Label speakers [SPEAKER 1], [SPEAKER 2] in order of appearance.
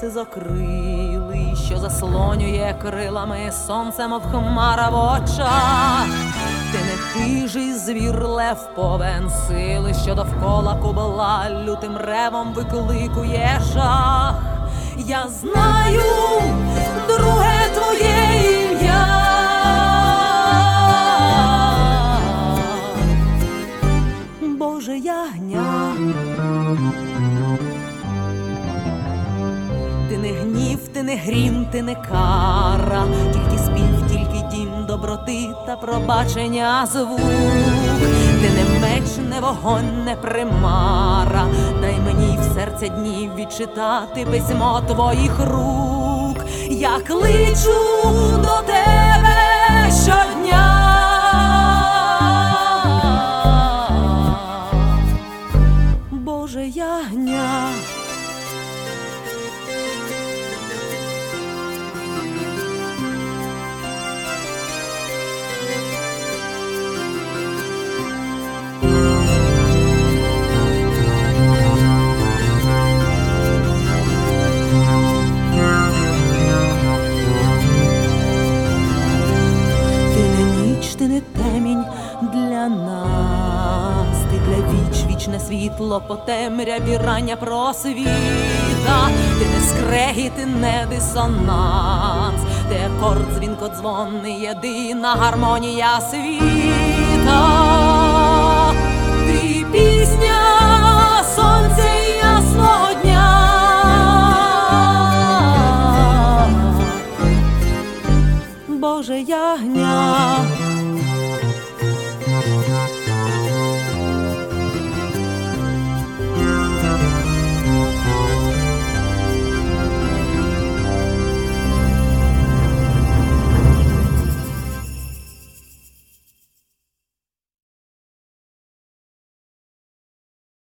[SPEAKER 1] сизокрилий, що заслонює крилами сонце, мов хмара в очах. Ти не хижий звір лев повен сили, що довкола кубла лютим ревом викликує жах. Я знаю друге твоє ім'я. Боже ягня. Не грім, ти не кара, тільки спів, тільки дім доброти та пробачення звук. Ти не меч, не вогонь, не примара. Дай мені в серце днів відчитати письмо твоїх рук. Я кличу до тебе щодня. Боже ягня. нас, ти для віч, вічне світло, потемря темряві просвіта, ти не скрегіт, ти не дисонанс, ти акорд дзвінкодзвонний, єдина гармонія світа, ти пісня сонця ясного. Боже ягня.